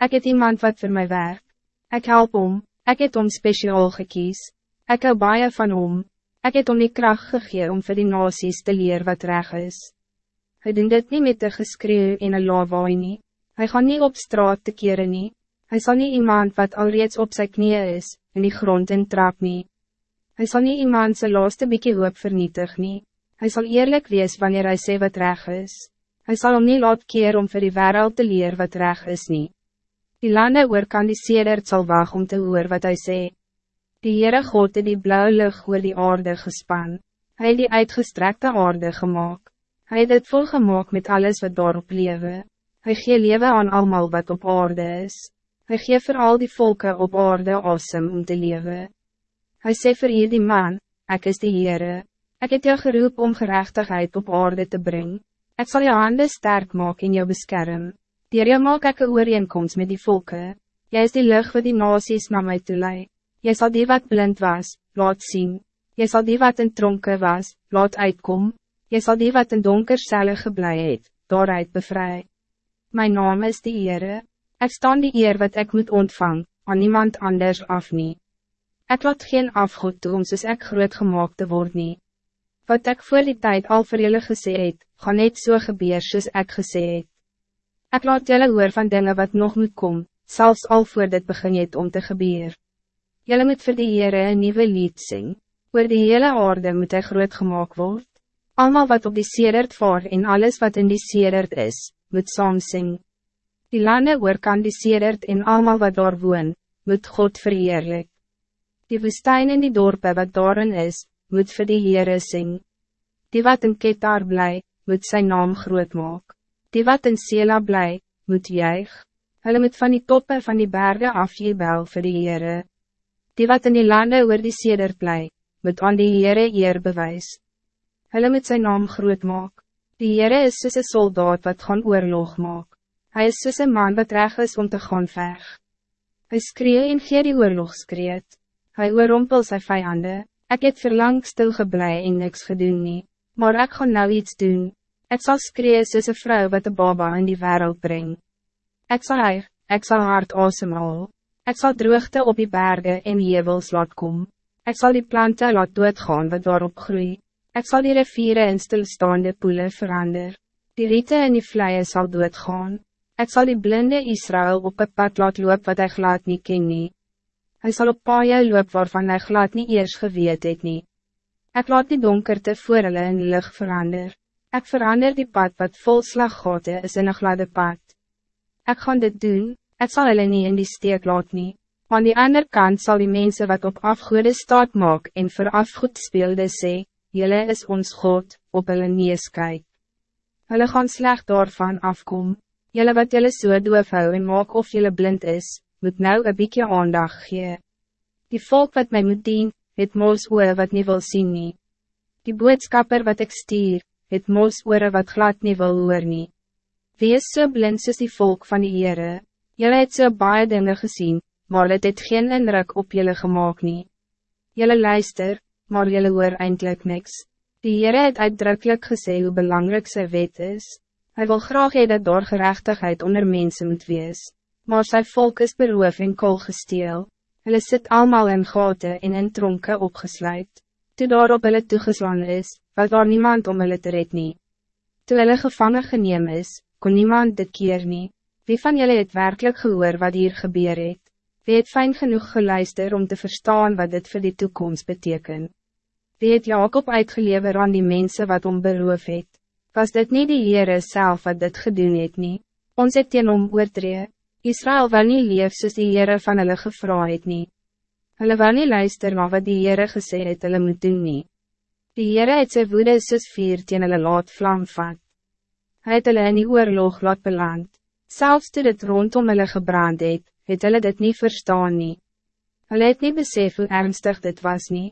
Ik het iemand wat voor mij werk. Ik help om, ik het om speciaal gekies. Ik hou baie van om. Ik het om die kracht gegee om voor die nasies te leer wat reg is. Hij doen dit niet met de geskreeuw in een lawaai nie. Hy gaan niet op straat te keren nie. Hy sal nie iemand wat alreeds op zijn knieën is, in die grond in trap nie. Hy sal nie iemand sy laaste bykie hoop vernietig nie. Hy sal eerlijk wees wanneer hij sê wat reg is. Hij zal om niet laat keer om voor die wereld te leer wat reg is niet. Die landen oor kan die sedert sal wacht om te hoor wat hij sê. Die Heere God het die blauwe lucht oor die aarde gespan. Hij het die uitgestrekte aarde gemaakt. Hij het het volgemaak met alles wat daarop lewe. Hij gee lewe aan allemaal wat op aarde is. Hij gee voor al die volken op aarde awesome om te leven. Hij sê vir hier die man, ek is die Heere. Ek het jou geroep om gerechtigheid op aarde te brengen. Ik zal je handen sterk maken in jou bescherm. Dier jou maak ek een ooreenkomst met die volken. Jij is die lucht wat die nasies na my toe lei. Jy sal die wat blind was, laat zien. Jy sal die wat in tronke was, laat uitkom. Jy sal die wat in donker cellen geblei het, daaruit bevry. Mijn naam is die Heere. Ik staan die eer wat ik moet ontvang, aan niemand anders af nie. Ek laat geen afgoed toe om soos ek groot gemaakt te word nie. Wat ik voor die tijd al vir julle gesê het, gaan net so gebeur soos ek gesê het. Ek laat julle hoor van dingen wat nog moet komen, zelfs al voor dit begin het om te gebeur. Julle moet vir die Heere een nieuwe lied sing, oor die hele aarde moet hy groot gemaakt word. Almal wat op die sedert vaar en alles wat in die sedert is, moet saam sing. Die landen oor kan die sedert en almal wat daar woon, moet God verheerlik. Die woestijn en die dorpe wat daarin is, moet vir die Heere sing. Die wat in Ketar bly, moet zijn naam groot maak. Die wat in Sela bly, moet juig. Hulle moet van die toppen van die bergen afjebel vir die Heere. Die wat in die landen oor die seder bly, moet aan die Heere eer bewys. Hulle moet zijn naam groot maak. Die Heere is soos een soldaat wat gaan oorlog maak. Hij is soos een man wat reg is om te gaan veg. Hy skree en gee die oorlogskreet. Hy oorrompel sy vijanden. Ik heb verlang stilgeblij en niks gedoen nie, maar ik ga nou iets doen. Ik zal skree soos een vrouw wat de baba in die wereld brengt. Ik zal eig, ik zal hard asemhaal. Ik zal droogte op die bergen en hevels laat kom. Ik zal die planten laat doodgaan wat daarop groei. Ik zal die riviere in stilstaande poelen verander. Die rieten en die vleien zal doodgaan. Ik zal die blinde Israël op het pad laat loop wat hij glad niet ken nie. Hij zal op paaie loop waarvan hij glad niet eers geweet het nie. Ek laat die donkerte voor hulle in lucht verander. Ik verander die pad wat vol slaggote is in een gladde pad. Ik gaan dit doen, ik zal hulle nie in die steek laat nie. Aan die andere kant zal die mensen wat op afgoede staat maak en voor afgoed speelde sê, Jelle is ons God, op hulle nees kyk. Hulle gaan slecht daarvan afkom. Jelle wat jelle so doof hou en maak of jelle blind is, moet nou een bykie aandag gee. Die volk wat mij moet dien, het moos oor wat nie wil sien nie. Die boodskapper wat ik stuur, het moos oor wat glad nie wil hoor nie. Wees so blind soos die volk van die Heere, jylle het so baie dinge gezien, maar het het geen indruk op jylle gemaakt nie. Jylle luister, maar jylle hoor eindelijk niks. Die Heere het uitdrukkelijk gesê hoe belangrijk sy wet is. Hij wil graag hee dat door gerechtigheid onder mensen moet wees maar zijn volk is beroof en kool gesteel. Hulle sit allemaal in gaten en in tronken opgesluit. Toe daarop hulle toegeslaan is, was daar niemand om hulle te red nie. Toe hulle gevangen geneem is, kon niemand dit keer nie. Wie van jullie het werkelijk gehoor wat hier gebeur het? Wie het fijn genoeg geluister om te verstaan wat dit voor die toekomst betekent? Wie het Jacob uitgelever aan die mensen wat om beroof het? Was dit niet die Heere self wat dit gedoen het nie? Ons het teen om oortree, Israël wil niet leef soos die Heere van hulle gevra het nie. Hulle wil nie luister na wat die Heere gesê het hulle moet doen nie. Die Heere het sy woede soos vier teen hulle laat vlam vat. Hy het hulle in die oorlog laat beland. Selfs toe dit rondom hulle gebrand het, het hulle dit niet verstaan nie. Hulle het nie besef hoe ernstig dit was nie.